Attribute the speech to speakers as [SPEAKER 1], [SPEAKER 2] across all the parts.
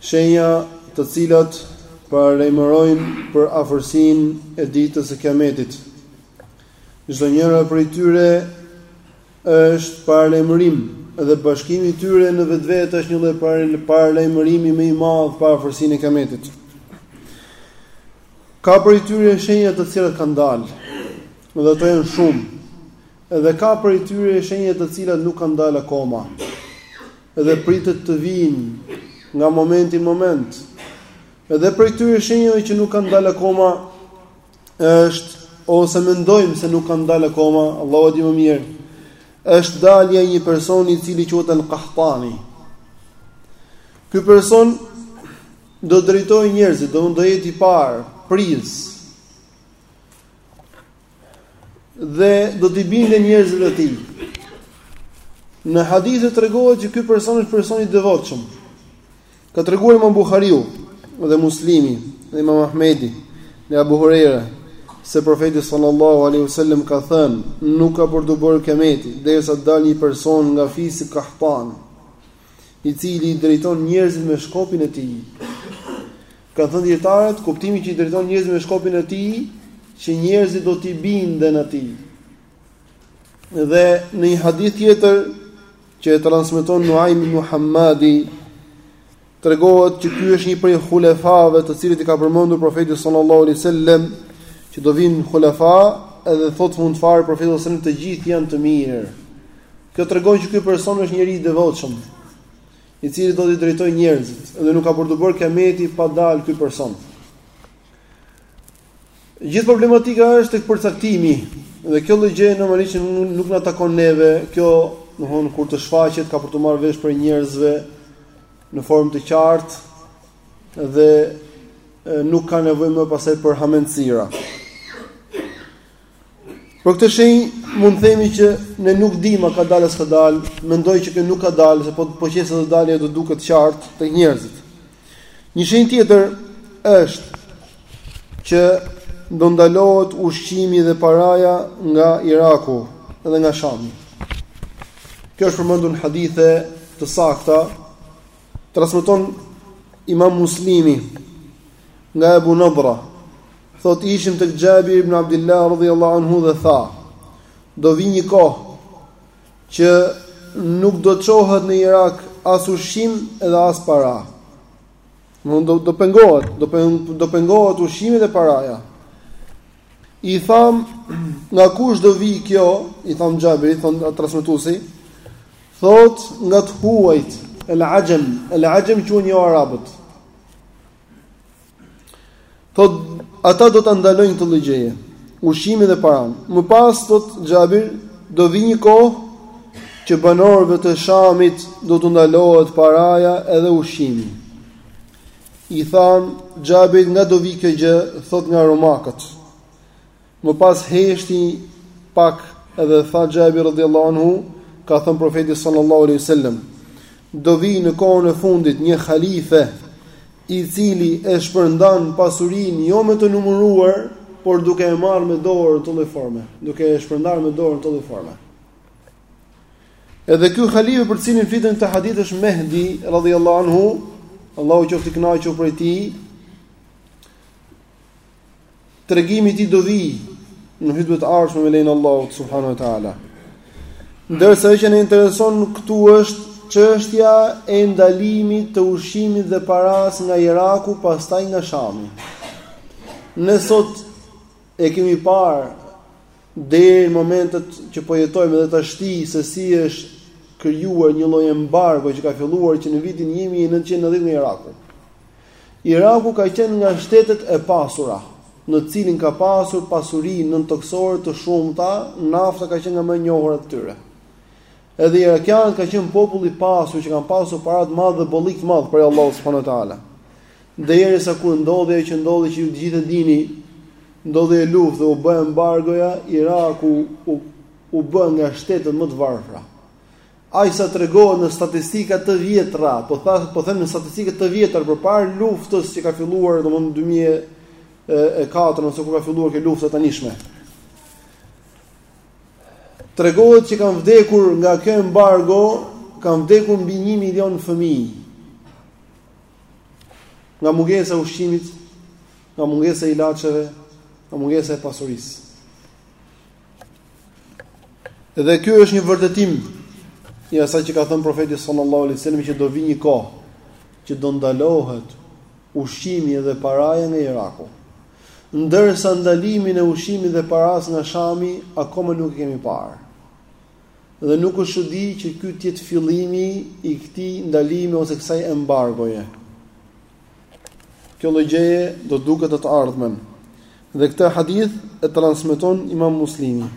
[SPEAKER 1] Shenja të cilat paralajmërojnë për afërsinë e Ditës së Kiametit. Çdo njëra prej tyre është paralajmërim dhe bashkimi i tyre në vetvete është një lloj paralajmërimi më i madh për afërsinë e Kiametit. Ka prej tyre shenja të cilat kanë dalë, dhe ato janë shumë, edhe ka prej tyre shenja të cilat nuk kanë dalë akoma. dhe pritet të vijnë nga momenti në moment. Edhe prej këtyre shenjave që nuk kanë dalë akoma është ose mendojmë se nuk kanë dalë akoma, Allahu e di më mirë. Është dalja e një personi i cili quhet Al-Qahtani. Ky person do drejtojë njerëzit, do mund, do jetë i parë, prijës. dhe do t'i binden njerëzit e tij. Në hadithe tregohet që ky person është person i devotshëm. Ka treguar Imam Buhariu dhe Muslimi dhe Imam Ahmedi nga Abu Huraira se profeti sallallahu alaihi wasallam ka thënë, nuk ka për t'u bërë kiameti derisa të dalë një person nga fisi Kahtan, i cili i drejton njerëzit me shkopin e tij. Kanë thënë dijetarët, kuptimi që i drejton njerëzit me shkopin e tij, që njerëzit do t'i binden atij. Dhe në një hadith tjetër që e transmeton Nuaim ibn Hamadi tregohet që ky është një prej hulefave të cilët i ka përmendur profeti sallallahu alaihi wasallam që do vijnë hulefa edhe thotë fund fare profeti sallallahu alaihi wasallam të gjithë janë të mirë. Kjo tregon që ky person është njeri i devotshëm. i cili do t'i drejtojë njerëzit, dhe nuk ka për t'u bërë kiameti pa dalë ky person. Gjithë problematika është tek përcaktimi dhe kjo lloj gjëje normalisht nuk na takon neve, kjo, domethënë kur të shfaqet ka për t'u marrë vesh prej njerëzve në formë të qartë dhe nuk ka nevojë më pastaj për hamendësira. Për këtë shenjë mund të themi që ne nuk dimë a ka dalë a s'ka dalë, mendoj që kjo nuk ka dalë, se po qe se del ajo do duket qartë tek njerëzit. Një shenjë tjetër është që do ndalohet ushqimi dhe paraja nga Iraku dhe nga Shami. Kjo është përmendur në hadithe të sakta. Transmeton Imam Muslimi Nga Ebu Nadhra, thotë ishim tek Xhabir ibn Abdilah radhiyallahu anhu dhe tha: Do vi një kohë që nuk do çohet në Irak as ushqim dhe as para. Do do pengohet, do do pengohet ushqimi dhe paraja. I tham nga kush do vi kjo, i tham Xhabir, i thon transmetuesit, thot nga të huajt, el axhem, el axhem quhen jo arabët. Thot ata do ta ndalojnë këtë lloj gjëje, ushqimin dhe paranë. Më pas thot Xhabir, do vi një kohë që banorëve të Shamit do t'u ndalohet paraja edhe ushqimi. I than Xhabir nga do vi kjo gjë, thot nga Romakët. Më pas heshti pak dhe tha Xhabir radhiyallahu anhu, ka thënë profeti sallallahu alaihi wasallam, do vi në kohën e fundit një halife i cili e shpërndan pasurinë jo me të numëruar, por duke e marrë me dorë në këtë lloj forme, duke e shpërndarë me dorë në këtë lloj forme. Edhe ky halife për të cilin flitet në këtë hadith është Mehdi radhiyallahu anhu, Allahu qoftë i kënaqur prej tij, tregimi i tij do vijë në hutbet e ardhshme me lejen e Allahut subhanahu wa taala. Ndërsa ajo që na intereson këtu është çështja e ndalimit të ushqimit dhe parasë nga Iraku, pastaj nga Shami. Ne sot e kemi parë deri në momentet që po jetojmë dhe tashti se si është krijuar një lloj embargo që ka filluar që në vitin 1990 nga Iraku. Iraku ka qenë nga shtetet e pasura, në të cilin ka pasur pasuri nëntokësore të shumta, nafta ka qenë nga më të njohurat të tyre. Edhe irakianët kanë qenë popull i pasur që kanë pasur para të madhe dhe bollëk të madh prej Allahut subhanahu wa taala. Derisa kur ndodhi ajo që ndodhi që ju të gjithë e dini, ndodhi lufta dhe u bë embargoja, Iraku u u bë nga shtetet më të varfra. Aq sa tregohet në statistika të vjetra, po thash, po them në statistika të vjetra përpara luftës që ka filluar domthonë 2004 ose kur ka filluar kjo lufta e tanishme. Tregohet që kanë vdekur nga kjo embargo, kanë vdekur mbi 1 milion fëmijë. Nga mungesa e ushqimit, nga mungesa e ilaçeve, nga mungesa e pasurisë. Dhe ky është një vërtetim i asaj që ka thënë profeti sallallahu alaihi wasallam që do vi një kohë që do ndalohet ushqimi dhe paraja nga Iraku. Ndërsa ndalimin e ushqimit dhe parasë nga Shami akoma nuk e kemi parë. Dhe nuk është çudi që ky të jetë fillimi i këtij ndalimi ose kësaj embargoje. Kjo lloj gjëje do duket në të ardhmen. Dhe këtë hadith e transmeton Imam Muslimi.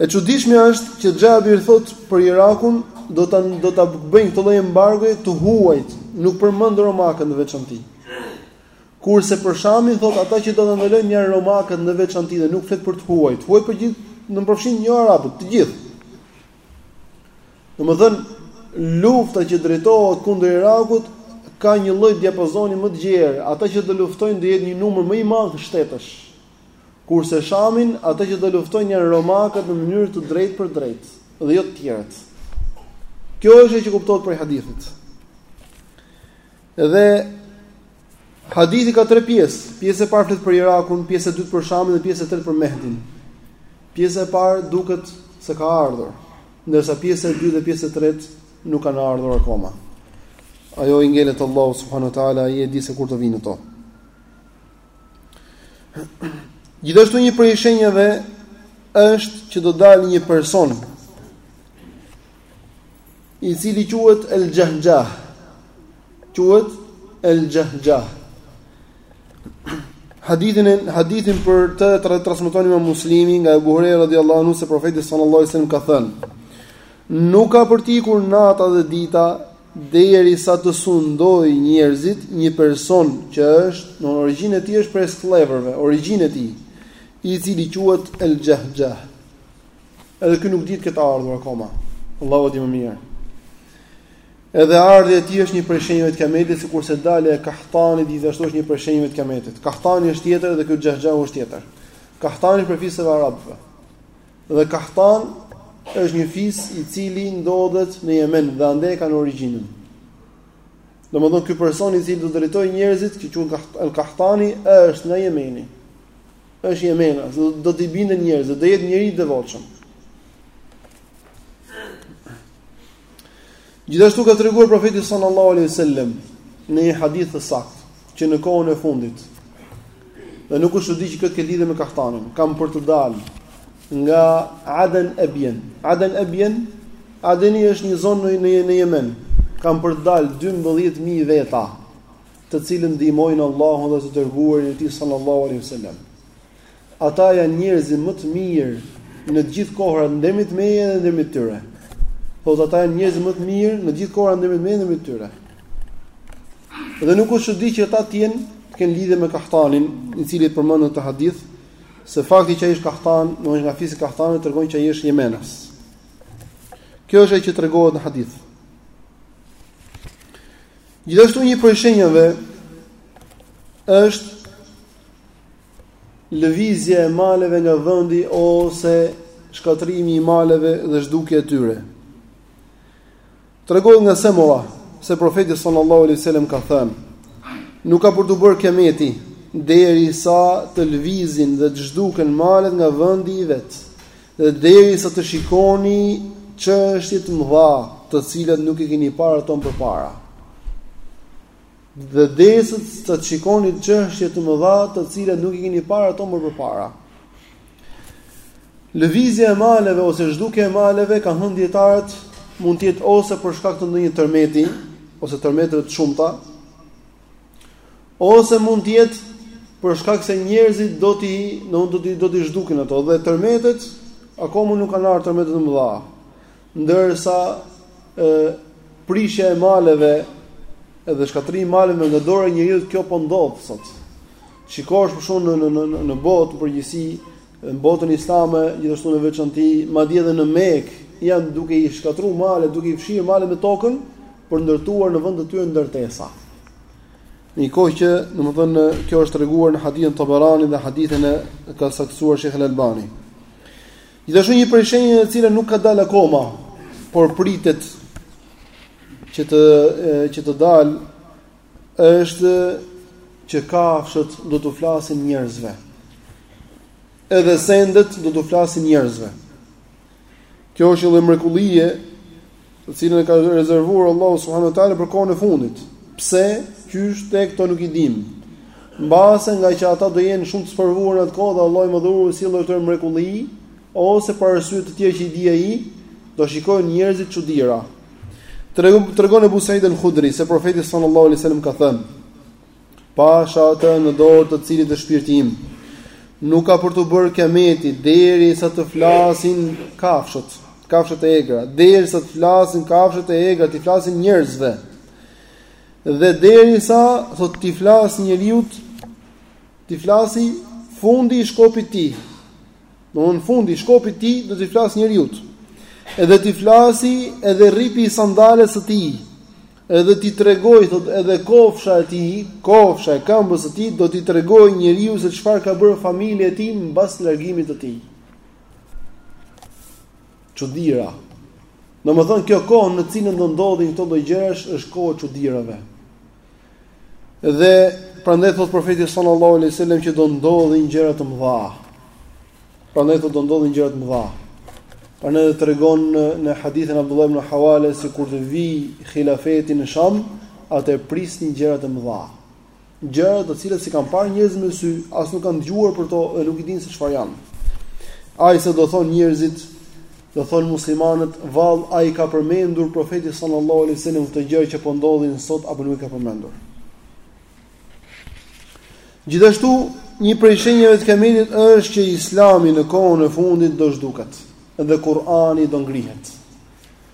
[SPEAKER 1] E çuditshme është që Xhabir thot për Irakun do ta do ta bëjnë këtë lloj embargoje të huajt, nuk përmend romakët në veçanti. Kurse për Shamin thot ata që do ta ndalojnë janë romakët në veçanti dhe nuk flet për të huajt, huaj përgjithë përfshin jo arabët, të gjithë. Domethënë, lufta që drejtohet kundër Irakut ka një lloj diapazoni më të gjerë, ata që do luftojnë do jetë një numër më i madh shtetesh. Kurse Shamin, ata që do luftojnë janë romakët në mënyrë të drejtëpërdrejtë dhe jo të tjerët. Kjo është ajo që kuptohet prej hadithit. Dhe hadithi ka tre pjesë. Pjesa e parë flet për Irakun, pjesa e dytë për Shamin dhe pjesa e tretë për Mehdin. Pjesa e parë duket se ka ardhur, ndërsa pjesa e dytë dhe pjesa e tretë nuk kanë ardhur akoma. Ajo i ngelet Allahut subhanahu wa taala, ai e di se kur të vinë ato. Gjithashtu një prej shenjave është që do dalë një person i cili quhet El Xhahxhah. Quhet El Xhahxhah. Hadithin hadithin për të e transmeton Imam Muslimi nga Abu Huraira radhiyallahu anhu se profeti sallallahu alaihi wasallam ka thënë: Nuk ka për t'ikur nata dhe dita derisa të sundojë njerëzit një person që është në origjinë e tij është prej skllevërve, origjinë e tij, i cili quhet El Xhahxhah. Edhe ky nuk dihet të ketë ardhur akoma. Allahu di më mirë. Edhe ardhja e tij është një prej shenjave të kiametit, sikurse dalja e Kahtanit gjithashtu është një prej shenjave të kiametit. Kahtani është tjetër dhe ky Xhahxhahu është tjetër. Kahtani prej fiseve të arabëve. Dhe Kahtan është një fis i cili ndodhet në Jemen dhe andej kanë origjinën. Domethënë ky person i cili do të drejtojë njerëzit që quhet Al-Kahtani është nga Jemeni. është jemenas, do, do t'i binden njerëzit, do jetë njeri i devotshëm. Gjithashtu ka treguar profeti sallallahu alaihi wasallam në një hadith të saktë, që në kohën e fundit. Dhe nuk është çudi që kjo të ketë lidhje me Kahtanin. Kanë për të dalë nga Aden Ebien. Aden Ebien, Adeni është një zonë në në Jemen. Kanë për të dalë 12000 veta. të cilët ndihmojnë Allahun dhe të dërguarin e tij sallallahu alaihi wasallam. Ata janë njerëzit më të mirë në të gjithë kohërat ndërmjet meje dhe ndërmjet tyre. Po ata janë njerëzit më të mirë në të gjithë kohërat ndërmjet meje dhe ndërmjet tyre. Dhe nuk është çudi që ata të jenë të kenë lidhje me Kahtanin, i cili përmendet në hadith se fakti që ai është Kahtan, do të thotë nga fisi Kahtan tregon që ai është jemenas. Kjo është ajo që tregohet në hadith. Gjithashtu një prej shenjave është lëvizja e maleve nga vendi ose shkatërrimi i maleve dhe zhdukja e tyre. Tregohet nga Semure se profeti sallallahu alaihi wasallam ka thënë: Nuk ka për t'u bërë kijameti derisa të lëvizin dhe të zhduken malet nga vendi i vet. Dhe derisa të shikoni çështje të mëdha, të cilat nuk i keni parë ato më përpara. Dhe derisa të shikoni çështje të mëdha, të cilat nuk i keni parë ato më përpara. Lëvizja e maleve ose zhdukja e maleve kanë thënë dijetarët mund të jetë ose për shkak të ndonjë tërmeti ose tërmeteve të shumta, Ose mund të jetë për shkak se njerëzit do t'i do t'i zhdukin ato dhe tërmetet akoma nuk kanë ardhur tërmetet e mëdha. Ndërsa ë prishja e maleve edhe shkatërrimi i maleve nga dora e njeriut kjo po ndodh sot. Shikosh për shembull në në në në botë në përgjithësi në botën islame, gjithashtu në veçanti, madje edhe në Mekë, janë duke i shkatërruar male, duke i fshirë male me tokën, për të ndërtuar në vend të tyre ndërtesa. Në një kohë që, domethënë, kjo është treguar në hadithin e Taberanit dhe hadithin e ka saktësuar Shejh Albani. Gjithashtu një prej shenjave e cila nuk ka dalë akoma, por pritet që të që të dalë është që kafshët do t'u flasin njerëzve. Edhe sendet do t'u flasin njerëzve. Kjo është një lloj mrekullie, të cilën e ka rezervuar Allahu subhanahu wa taala për kohën e fundit. Pse? Qysh tek këto nuk i dimë. Mbase ngaqë ata do jenë shumë të sprovuar në atë kohë dhe Allahu ua dhuron si lloj mrekullie ose për arsye të tjera që i di ai, do shikojnë njerëzit çudira. Tregon Ebu Said el-Hudri se profeti sallallahu alaihi wasallam ka thënë: Pasha atë në dorë të cilit është shpirti im. Nuk ka për t'u bërë kijameti derisa të flasin kafshët, kafshët e egra, derisa të flasin kafshët e egra, t'i flasin njerëzve. Dhe derisa thotë t'i flasë njeriut, t'i flasi fundi i shkopit të tij. Domethënë fundi i shkopit të tij do t'i flasë njeriut. Edhe t'i flasi edhe rripi i sandales së tij. Edhe t'i tregojë, thotë, edhe kofsha e tij, kofsha e këmbës së tij, do t'i tregojë njeriut se çfarë ka bërë familja e tij mbas largimit të tij. Çudira. Domethënë kjo kohë në cilën do ndodhin këto lloj gjërash është koha e çudirave. Dhe prandaj thotë profeti sallallahu alejhi ue sellem që do ndodhin gjëra të mëdha. Prandaj thotë do ndodhin gjëra të mëdha. Prandaj do tregon në hadithin Abdullah ibn Hawale se kur të vijë hilafeti në Sham, atë prisni gjëra të mëdha. Gjëra të cilat s'i kanë parë njerëzit me sy, as nuk kanë dëgjuar për to dhe nuk i dinë se çfarë janë. Aq sa do thon njerëzit, do thon muslimanët, vallë a i ka përmendur profeti sallallahu alaihi wasallam këto gjëra që po ndodhin sot apo nuk i ka përmendur. Gjithashtu, një prej shenjave të kiametit është që Islami në kohën e fundit do zhduket dhe Kur'ani do ngrihet.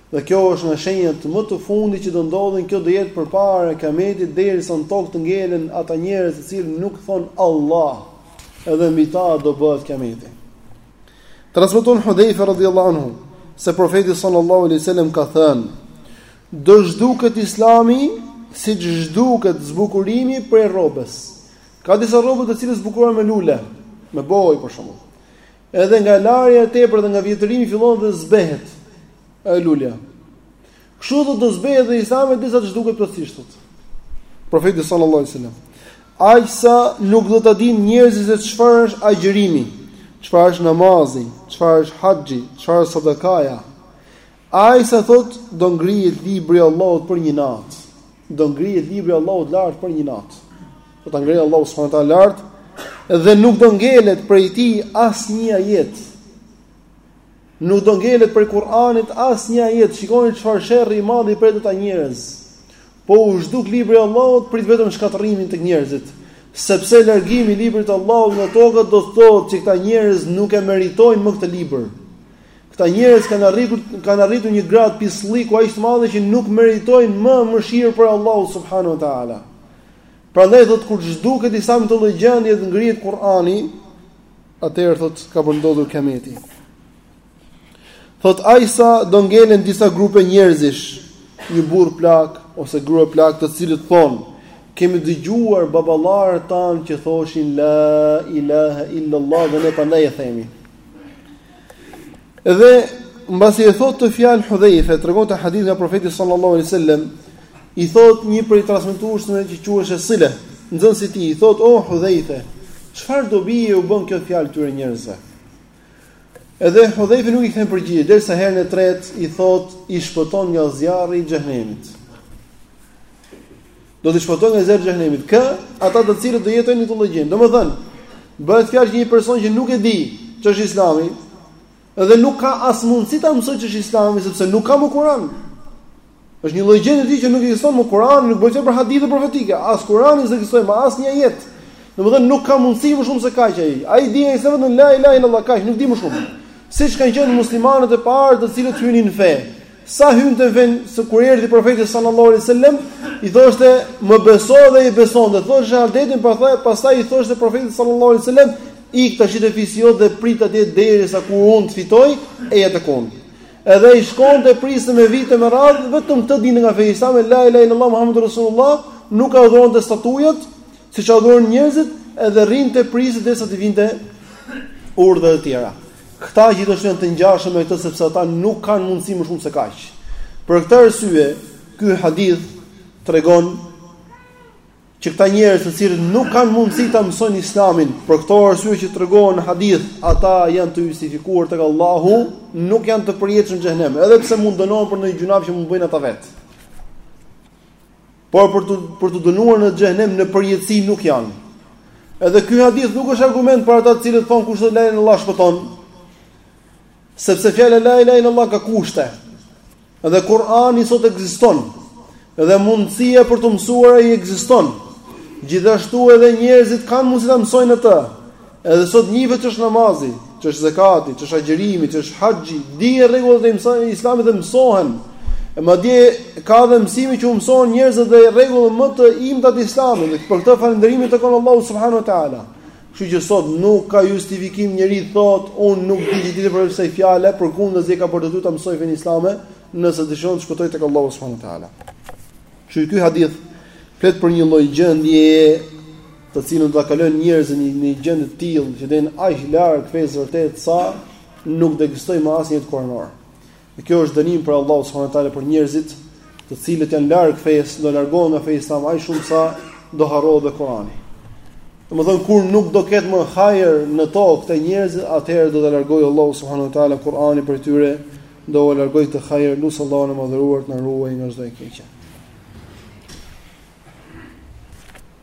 [SPEAKER 1] Dhe kjo është nga shenjat më të fundit që do ndodhin, kjo do jetë përpara kiametit derisa në tokë të ngelen ata njerëz të cilët nuk thon Allah, edhe mbi ta do bëhet kiameti. Transmeton Hudhaifa radhiyallahu anhu se profeti sallallahu alaihi wasallam ka thënë: Do zhduket Islami siç zhduket zbukurimi prej rrobës. Ka disa rrobe të cilat zbukurohen me lule, me bojë për shembull. Edhe nga larja e tepërt dhe nga vjetërimi fillon dhe zbehet lulja. Kështu do të zbehet dhe Islami derisa të zhduket plotësisht, thotë profeti sallallahu alajhi wasallam. Aq sa nuk do ta dinë njerëzit se çfarë është agjërimi, çfarë është namazi, çfarë është haxhi, çfarë është sadakaja. Aq sa thotë, do ngrihet libri i Allahut për një natë. Do ngrihet libri i Allahut lart për një natë. Do ta ngrejë Allahu subhanahu wa taala lart dhe nuk do ngelet prej tij asnjë ajet. Nuk do ngelet prej Kur'anit asnjë ajet. Shikoni çfarë sherri i madh i pret ata njerëz. Po u zhduk libri i Allahut prit vetëm shkatërrimin tek njerëzit, sepse largimi i librit të Allahut nga toka do të thotë që këta njerëz nuk e meritojnë më këtë libër. Këta njerëz kanë arritur një grad pislliku aq të madhe që nuk meritojnë më mëshirë prej Allahut subhanahu wa taala. Prandaj thot kur zhduket Islami në këtë lloj gjendje dhe ngrihet Kur'ani, atëherë thot ka për të ndodhur kiameti. Thot aq sa do ngelen disa grupe njerëzish, një burr plak ose grua plak, të cilët thon kemi dëgjuar baballarët tanë që thoshin la ilaha illa allah dhe ne prandaj e themi. Dhe mbasi e thotë këtë fjalë Hudhaife, tregon këtë hadith nga profeti sallallahu alaihi wasallam, i thotë një prej transmetuesve që quheshe Sile, nxënësi i tij, i thotë o Hudhaife, çfarë dobie u bën kjo fjalë këtyre njerëzve? Edhe Hudhaife nuk i kthen përgjigje, derisa herën e tretë i thotë i shpëton nga zjarri i xhehenemit. Do të shpëtojnë nga zjarri i xhehenemit. Kë? Ata të cilët do jetojnë në këtë lloj gjendje. Domethënë, bëhet fjalë që një person që nuk e di ç'është Islami dhe nuk ka as mundësi ta mësojë ç'është Islami sepse nuk ka më Kur'an. Është një lloj gjendje që nuk ekziston më Kur'an, nuk bëhet për hadithe profetike, as Kur'ani nuk ekziston më asnjë ajet. Domethënë nuk ka mundësi më shumë se kaq ai. Ai di vetëm se la ilaha illallah kaq, nuk di më shumë. Siç kanë qenë muslimanët e parë, të cilët hynin në fe. Sa hynte në fe, se kur erdhi profeti sallallahu alaihi wasallam, i thoshte, "Më beso dhe i besonte." Dhe thoshte shahadetin, pastaj i thoshte profeti sallallahu alaihi wasallam, "Ik tash te fisi jot dhe prit atje derisa kur unë të fitoj, eja tek unë." Edhe ai shkonte priste me vite me radhë, vetëm këtë dinte nga feja islame, la ilaha illallah muhammedur rasulullah, nuk adhuronte statujat, siç adhuronin njerëzit, edhe rrinte priste derisa t'i vinte urdhra të tjera. Këta gjithashtu janë të ngjashëm me këtë sepse ata nuk kanë mundësi më shumë se kaq. Për këtë arsye, ky hadith tregon që këta njerëz të cilët nuk kanë mundësi ta mësojnë Islamin, për këto arsye që tregohen në hadith, ata janë të justifikuar tek Allahu, nuk janë të përjetshëm në xhehnem, edhe pse mund dënohen për ndonjë gjynah që mund bëjnë ata vetë. Por për t'u dënuar në xhehnem në përjetësi nuk janë. Edhe ky hadith nuk është argument për ata të cilët thonë kush thotë la ilaha illallah shpëton. Sepse fjala la ilaha illallah ka kushte. Dhe Kur'ani sot ekziston. Dhe mundësia për t'u mësuar ai ekziston. Gjithashtu edhe njerëzit kanë mundësi ta mësojnë atë. Edhe sot njihet ç'është namazi, ç'është zekati, ç'është agjërimi, ç'është haxhi, dihen rregullat e Islamit dhe mësohen. E madje ka dhe mësime që mësohen njerëzit dhe rregullat më të imta të Islamit. Dhe për këtë falënderimi i takon Allahut subhanahu wa ta'ala. Kështu që sot nuk ka justifikim njeriu të thotë, unë nuk di ditë, për pse i fjalë, përkundrazi e ka për detyrë ta mësojë fenë islame, nëse dëshiron të shpëtojë tek Allahu subhanahu wa ta'ala. Kështu që ky hadith flet për një lloj gjendje të cilën do ta kalojnë njerëzit në një gjendje të tillë që do jenë aq larg fesë së vërtetë sa nuk do ekzistojë më asnjë ajet kuranor. Dhe kjo është dënim prej Allahut subhanahu wa taala për njerëzit, të cilët janë larg fesë, do largohen nga feja sa më shumë sa do harrohet dhe Kurani. Domethën kur nuk do ketë më hajër në tokë këta njerëz, atëherë do të largojë Allahu subhanahu wa taala Kuranin prej tyre, do u largojë këtë hajër. Lus Allahun e madhëruar të na ruajë nga çdo e keqe.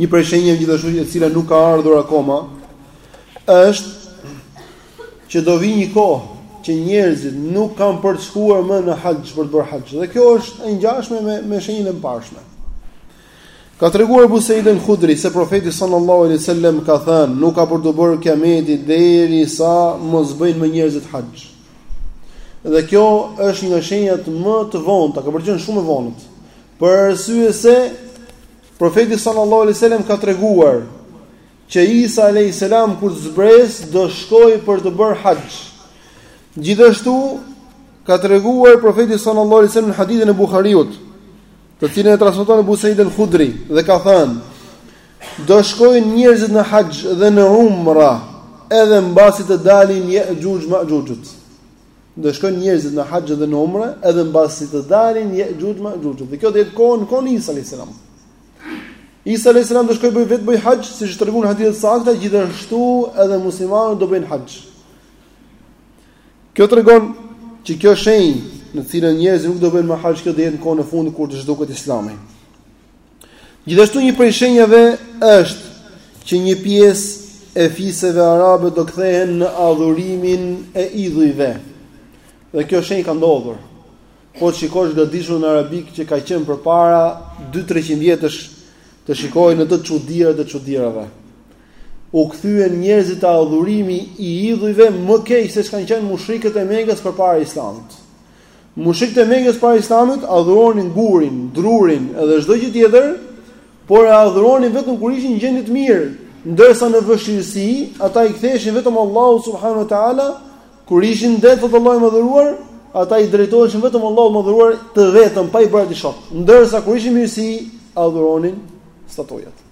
[SPEAKER 1] Një prej shenjave gjithashtu e cila nuk ka ardhur akoma është që do vi një kohë që njerëzit nuk kanë për të shkuar më në haxh për të bërë haxh. Dhe kjo është e ngjashme me me shenjën e mëparshme. Ka treguar Ebu Said al-Khudri se profeti sallallahu alaihi wasallam ka thënë, nuk ka për t'u bërë kiameti derisa mos bëjnë më njerëzit haxh. Dhe kjo është një nga shenjat më të vonta, ka për të qenë shumë e vonët. Për arsye se profeti sallallahu alaihi wasallam ka treguar që Isa alayhis salam kur të zbresë do shkojë për të bërë haxh. Gjithashtu ka treguar profeti sallallahu alaihi wasallam në hadithin e Buhariut, të cilin e transmeton Abu Sa'id al-Khudri dhe ka thënë do shkojnë njerëzit në haxh dhe në umra edhe mbasi të dalin Ya'juj Ma'jujut. do shkojnë njerëzit në haxh dhe në umre, edhe mbasi të dalin Ya'juj Ma'juj. Dhe kjo do jetë kohë në kohën e Isa alayhis salam. Isa alayhis salam do shkojë vetë bëj haxh, siç tregojnë hadithet sakta, gjithashtu edhe muslimanët do bëjnë haxh. Kjo tregon që kjo shenjë në cilën njerëzit nuk do bëjnë më haxh, kjo do jetë në kohën e fundit kur të zhduket Islami. Gjithashtu një prej shenjave është që një pjesë e fiseve arabe do kthehen në adhurimin e idhujve. Dhe kjo shenjë ka ndodhur. Po të shikosh gadishullin arabik që ka qenë përpara 2-300 vjetësh të shikoje në të çudirat e çudirave. U kthyen njerëzit te adhurimi i idhujve më keq se ç'kanë qenë mushrikët e Mekës përpara islamit. Mushrikët e Mekës para Islamit adhuronin gurin, drurin dhe çdo gjë tjetër, por e adhuronin vetëm kur ishin në gjendje të mirë, ndërsa në vështirësi ata i ktheheshin vetëm Allahut subhanahu wa taala, kur ishin det, te Allahu i madhëruar, ata i drejtoheshin vetëm Allahut të madhëruar, të vetëm pa i bërë atij shok. Ndërsa kur ishin mirësi, adhuronin statujat.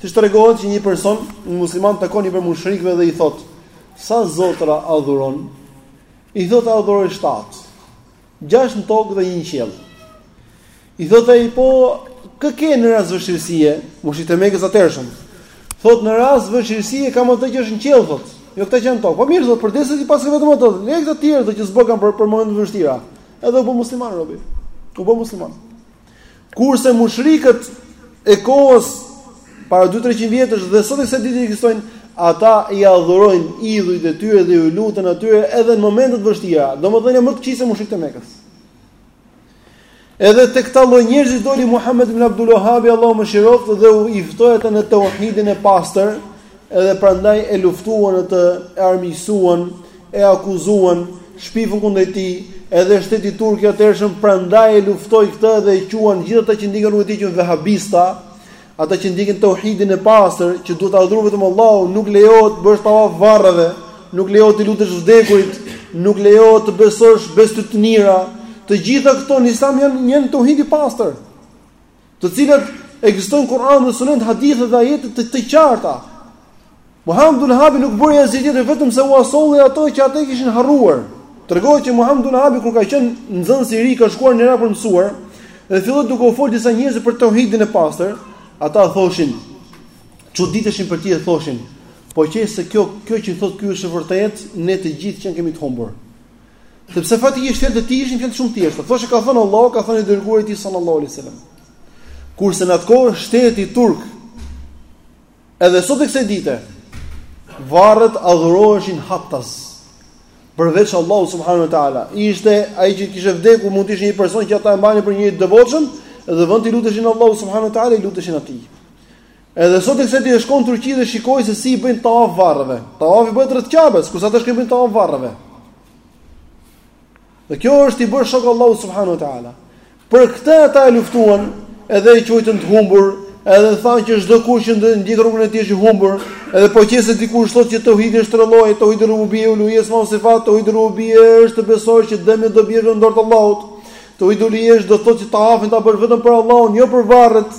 [SPEAKER 1] Siç tregohet që një person, një musliman takon një prej mushrikëve dhe i thotë: "Sa zota adhuron?" I thotë ai, Adhuroj shtatë. Gjashtë në tokë dhe një në qiell. I thotë ai, Po, kë ke në rast vështirësie? Mushrikët e Mekës atëhershëm. Thotë në rast vështirësie kam atë që është në qiell, thotë. Jo këta që janë në tokë. Po mirë, thotë, përderisa ti paske vetëm atë. Lëri këta të tjerë, thotë që s'bëkan për momente të vështira. Edhe u bë musliman robi. U bë musliman. Kurse mushrikët e kohës para 2-300 vjetësh dhe sot e kësaj dite ekzistojnë, ata i adhurojnë idhujt e tyre dhe iu luten atyre edhe në momente të vështira. Domethënë janë më të këqij se mushrikët e Mekës. Edhe tek këta lloj njerëzish doli Muhamed ibn Abdul Wahhab, Allahu e mëshiroftë dhe ai i ftoi ata në tauhidin e pastër, Edhe prandaj e luftuan atë, e armiqësuan, e akuzuan, shpifën kundër tij, edhe shteti turk i atëhershëm prandaj e luftoi këtë dhe i quan gjithë ata që ndjekin rrugën e tij vehabista, ata që ndjekin tauhidin e pastër, që duhet ta adhurojmë vetëm Allahun, nuk lejohet të bësh tawaf varreve, nuk lejohet t'i lutesh vdekurit, nuk lejohet të besosh bestytnira. Të gjitha këto në Islam janë tauhid i pastër. të cilat ekzistojnë Kur'an dhe Sunet hadithe dhe ajete të të qarta. Muhammed Abdul Wahhabi nuk bëri asgjë tjetër vetëm se ua solli ato që ata i kishin harruar. Tregohet që Muhammed Abdul Wahhabi kur ka qenë nxënës i ri ka shkuar në Irak për të mësuar dhe filloi duke u fol disa njerëz për tauhidin e pastër, ata thoshin çuditeshin prej tij e thoshin, po qe se kjo kjo që thot ky është e vërtetë, ne të gjithë qenkemi të humbur. Sepse faktikisht fjalët e tij ishin fjalë shumë të thjeshta. Thoshte ka thënë Allahu, ka thënë i dërguari i tij sallallahu alaihi wasallam. Kurse në atë kohë shteti turk edhe sot e kësaj dite varret adhuroheshin haptas. Përveç Allahu subhanahu wa taala, ishte ai që kishte vdekur, mund të ishte një person që ata e mbanin për njeri të devotshëm dhe në vend t'i luteshin Allahu subhanahu wa taala, i luteshin atij. Edhe sot e kësaj dite shko në Turqi dhe shikoji se si i bëjnë tavaf varreve. Tavafi bëhet rreth Ka'bes, kurse ata shkojnë bëjnë tavaf varreve. Dhe kjo është i bërë shok Allahut subhanahu wa ta'ala. Për këtë ata e luftuan edhe e quajtën të humbur, edhe thanë që çdokush që ndjek rrugën e tij është i humbur, edhe po qe se dikush thotë që tauhidi është tre lloje, tauhidi rububi, uluhi esma sifat, tauhidi rububi është të besosh që dëmi, dobia është në dorë të Allahut. Tauhidi uluhi është do thotë që tavafin ta bësh vetëm për Allahun, jo për varret.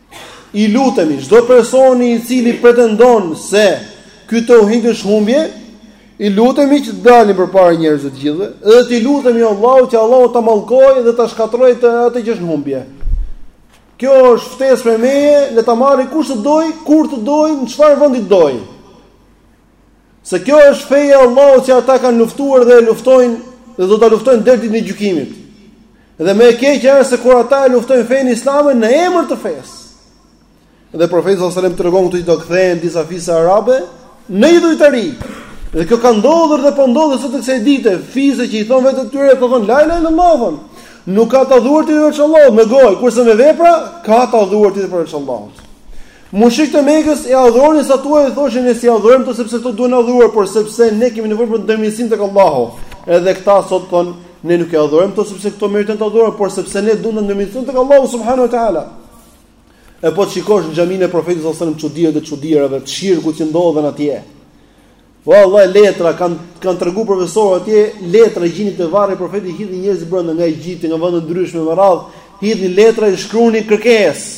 [SPEAKER 1] I lutemi çdo personi i cili pretendon se ky tauhid është humbje, i lutemi që të dalim përpara njerëzve të gjithëve dhe t'i lutemi Allahut që Allahu ta mallkojë dhe ta shkatërrojë atë që është në humbje. Kjo është ftesë prej meje, le ta marrë kush të dojë, kur të dojë, në çfarë vendi të dojë. Se kjo është feja e Allahut që ata kanë luftuar dhe e luftojnë dhe do ta luftojnë deri ditën e gjykimit. Dhe më e keqja është se kur ata e luftojnë fenë islame në emër të fesë. Dhe profeti sallallahu alajhi wasallam tregon këtu që do kthehen disa fise arabe në idhujtari. Dhe kjo ka ndodhur dhe po ndodh sot e kësaj dite, fise që i thon vetes tyre, po thon la ilaha illallah. Nuk ka të adhuruar tjetër veç Allahut me gojë, kurse me vepra ka të adhuruar tjetër veç Allahut. Mushrikët e Mekës i adhuronin statujat dhe thoshin ne s'i adhurojmë këto sepse këto duhen adhuruar, por sepse ne kemi nevojë për ndërmjetësim tek Allahu. Edhe këta sot thon ne nuk i adhurojmë këto sepse këto meritojnë të adhurohen, por sepse ne duam të ndërmjetësojnë tek Allahu subhanahu wa taala. E po të shikosh në xhaminë e Profetit sallallahu alajhi wasallam çudi të çudirave, të shirkut që ndodhen atje. Wallah letra kanë kanë tregu profesorë atje, letra gjenin te varri i Profetit hidhnin njerëz brenda nga Egjipti, nga vende të ndryshme me radhë, hidhnin letra e shkruanin kërkesë.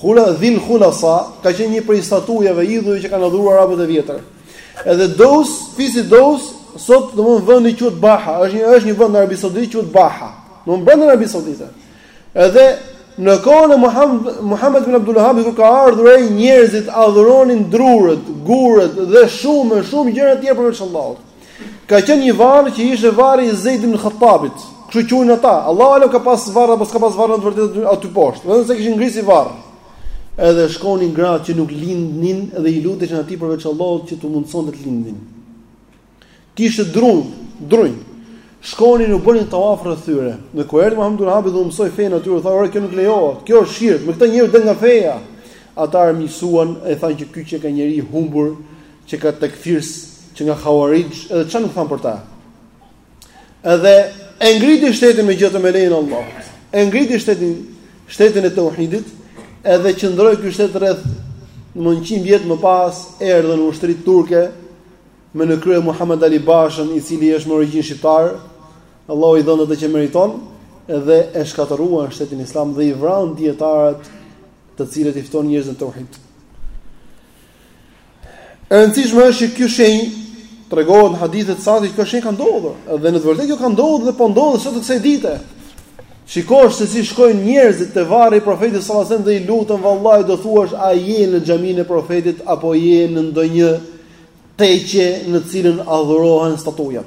[SPEAKER 1] Khula Dhil Khulasa ka qenë një prej statujave idhujve që kanë adhuruar arabët e vjetër. Edhe Dous, fisi Dous, sot domthon vendi quhet Baha, është një është një vend në Arabi Saudite quhet Baha. Domthon brenda Arabi Saudite. Edhe në kohën e Muhammed Muhammed ibn Abdul Wahhab kur ka ardhur ai njerëzit adhuronin drurët, gurët dhe shumë shumë gjëra të tjera përveç Allahut. Ka qenë një varr që ishte varri i Zeid ibn Khattabit. Kështu quanin ata. Allahu alem ka pas varr apo s'ka pas varr në të vërtetë aty poshtë. Vetëm se kishin ngritë si varr. Edhe shkonin gratë që nuk lindnin dhe i luteshin atij përveç Allahut që t'u mundësonte të lindnin. Kishte drurë, drurë. Shkonin u bënin tawaf rreth tyre. Dhe kur erdhi Muhamedi Habi dhe u mësoi fenë aty, u tha, "Ore, kjo nuk lejohet. Kjo është shirk. Me këtë njeriu del nga feja." Ata e armiqësuan e thanë që ky qenka njeri i humbur qenka tekfirs qenka Khawarij edhe ça nuk thanë për ta. Edhe e ngriti shtetin me gjithë me lejen e Allahut. E ngriti shtetin shtetin e tauhidit, edhe qëndroi ky shtet rreth 100 vjet më pas erdhën ushtritë turke me në krye Muhammed Ali Bashën, i cili është me origjinë shqiptar. Allahu i dhëntë atë që meriton dhe e shkatërruan shtetin islam dhe i vranë dijetarët të cilët i ftonin njerëzit në tauhid. E rëndësishme është që kjo shenjë tregohet në hadithe të sakta që kjo shenjë ka ndodhur, dhe në të vërtetë kjo ka ndodhur dhe po ndodh edhe sot e kësaj dite. Shikosh se si shkojnë njerëzit te varri i profetit sallallahu alajhi wasallam dhe i luten vallahi do thuash a je në xhaminë e profetit apo je në ndonjë teqe në të cilën adhurohen statujat.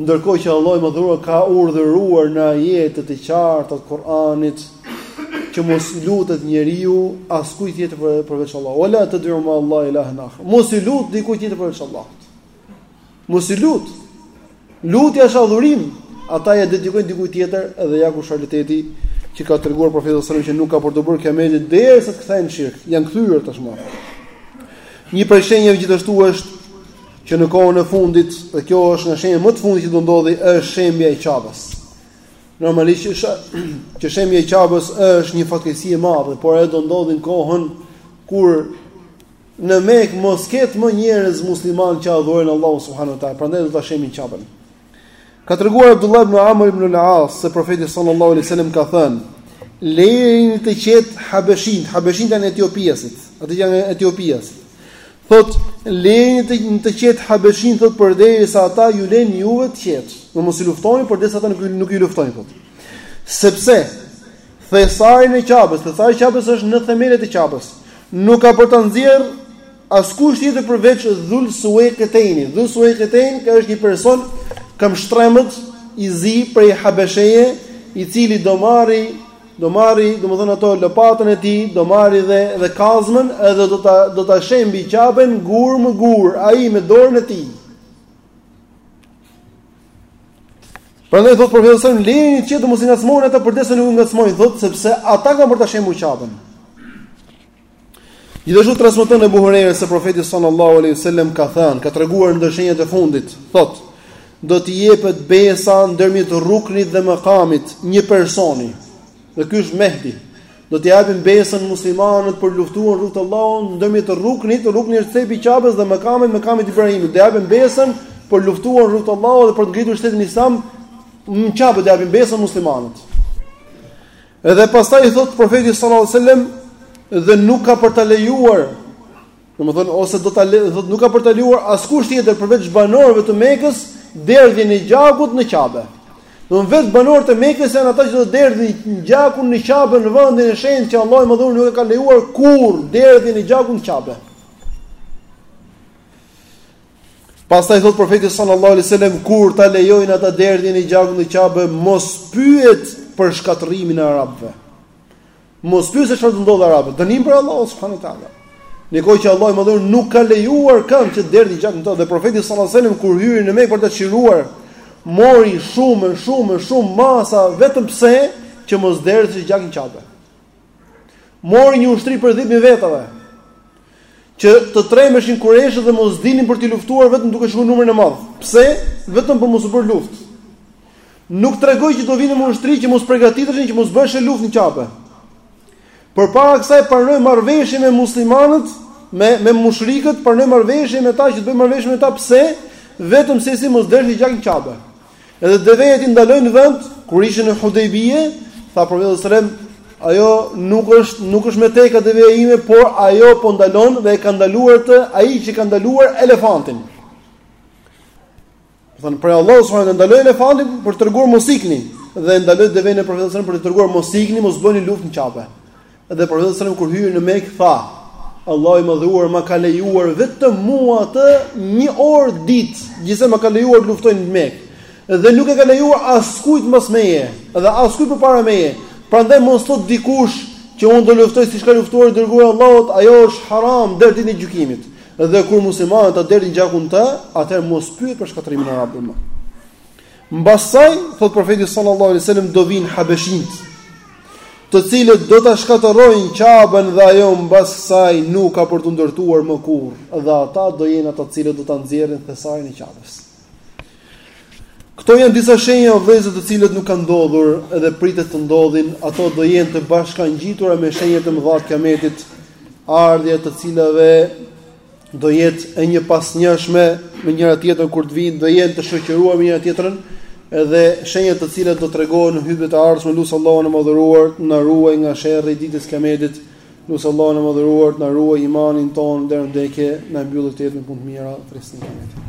[SPEAKER 1] Ndërkohë që Allahu i Madhëruar ka urdhëruar në ajete të qarta të Kuranit që mos t'i lutet njeriu askujt tjetër përveç Allahut. Ue la ted'u me Allahi ilahen akhar. Mos i lut dikujt tjetër përveç Allahut. Mos i lut. Lutja është adhurim. Ata ja dedikojnë dikujt tjetër dhe ja ku është realiteti që ka treguar profeti sallallahu alajhi wasallam që nuk ka për t'u bërë kiameti derisa të kthehen shirk. Jan kthyer tashmë. Një prej shenjave gjithashtu është që në kohën e fundit, dhe kjo është nga shenjat më të fundit që do ndodhi, është shembja e Qabës. Normalisht që, që shembja e Qabës është një fatkeqësi e madhe, por ajo do ndodhi në kohën kur në Mekë mos ketë më njerëz muslimanë që adhurojnë Allahun subhanuhu teala, prandaj do ta shemin Qabën. Ka treguar Abdullah ibn Amr ibn al-As se profeti sallallahu alaihi wasallam ka thënë: "Lejeni të qet habeshin, habeshin janë etiopiasit, ata janë etiopiasit." Thot, lejeni të të qet habeshin thot përderisa ata ju lejnë juve të qet. Dmth mos i luftoni përderisa ata nuk ju nuk ju luftojnë thot. Sepse thesarin e Qabës, thesari i Qabës është në themelet e Qabës. Nuk ka për ta nxjerr Askush tjetër përveç Dhul Suwejqeteini. Dhul Suwejqetein ka është një person këmbështrembët i zi prej Habesheje, i cili do marri, do marri, domethënë ato lopatën e tij, do marri dhe dhe kazmën, edhe do ta do ta shembi Qabën gur me gur, ai me dorën e tij. Prandaj thot profeti, lejini të qetë, mos i ngacmoni ata përderisa nuk ju ngacmojnë, thot sepse ata kanë për ta shembur Qabën. Gjithashtu transmeton Abu Huraira se profeti sallallahu alaihi wasallam ka thënë, ka treguar ndër shenjat e fundit, thotë: Do t'i jepet besa ndërmjet ruknit dhe mekamit një personi. Dhe ky është Mehdi. Do t'i japin besën muslimanët për luftuar rrugë t'Allahut ndërmjet ruknit, rukni është cepi i Qabes dhe mekamit, mekamit Ibrahimit. Do japin besën për luftuar rrugë t'Allahut dhe për të ngritur shtetin Islam në Qabe do japin besën muslimanët. Edhe pastaj thotë profeti sallallahu alajhi wasallam dhe nuk ka për ta lejuar, domethënë ose do ta do nuk ka për ta lejuar askush tjetër përveç banorëve të Mekës derdhjen e gjakut në Qabe. Do vetë banorët e Mekës janë ata që do derdhin gjakun në Qabe në vendin e shenjtë që Allahu i madhëruar nuk e ka lejuar kurrë derdhjen e gjakut në Qabe. Pastaj thotë profeti sallallahu alaihi wasallam kur ta lejojnë ata derdhjen e gjakut në Qabe, mos pyet për shkatërrimin e arabëve. Mos pyet se çfarë do ndodhë arabëve. Dënim prej Allahut subhanahu wa taala. Një gjë që Allahu i madhëruar nuk ka lejuar kënd që të derdhi gjakun aty dhe profeti sallallahu alaihi wasallam kur hyri në Mekë për ta çliruar, mori shumë, shumë, shumë masa vetëm pse që mos derdhi gjak në Qabe. Mori një ushtri prej 10000 vetave. Që të trembeshin kurejshët dhe mos dilnin për t'i luftuar vetëm duke shikuar numrin e madh. Pse? Vetëm për mos u bërë luftë. Nuk tregoi që do vinin me ushtri që mos përgatiteshin që mos bëheshe luftë në Qabe. Përpara kësaj pranoi marrëveshje me muslimanët, me me mushrikët, pranoi marrëveshje me ta që të bëjë marrëveshje me ta pse? Vetëm sesi mos derdhshin gjak në Qabe. Edhe deveja t'i ndalojë në vend kur ishin në Hudejbije, tha profeti sallallahu alajhi wasallam, ajo nuk është nuk është me teka deveja ime, por ajo po ndalon dhe e ka ndaluar të ai që ka ndaluar elefantin. Do të thotë Allahu subhanahu wa taala ndaloi elefantin për të treguar mos ikni dhe ndaloi devejen e profetit sallallahu alajhi wasallam për të treguar mos ikni, mos bëni luftë në Qabe. Dhe profeti sallallahu kur hyri në Mekë tha, Allahu i madhëruar ma ka lejuar vetëm mua atë një orë ditë, gjithsej ma ka lejuar të luftoj në Mekë. Dhe nuk e ka lejuar askujt mbas meje, dhe askujt përpara meje. Prandaj mos thotë dikush që unë do luftoj siç ka luftuar dërguar i Allahut, ajo është haram deri ditën e gjykimit. Dhe kur muslimanët ta derdhin gjakun aty, atëherë mos pyet për shkatërrimin e arabëve më. Mbas saj, thotë Profeti sallallahu alejhi ue selem, do vijnë habeshitë, të cilët do ta shkatërrojnë Qabën dhe ajo mbas saj nuk ka për t'u ndërtuar më kurrë, dhe ata do jenë ata të cilët do ta nxjerrin thesarin e Qabës. Këto janë disa shenja o vëllezër të cilat nuk kanë ndodhur edhe pritet të ndodhin, ato do jenë të bashkangjitura me shenjat e mëdha të Kiametit, ardhja të cilave do jetë e njëpasnjëshme me njëra-tjetrën kur të vijnë, do jenë të shoqëruar me njëra-tjetrën, edhe shenjat të cilat do tregohen në hytbet e ardhshme, lus Allahun e madhëruar, të na ruajë nga sherri i ditës Kiametit, lus Allahun e madhëruar, të na ruajë imanin tonë, deri në vdekje, na mbyllë të jetën me punë të mira, të resnikë.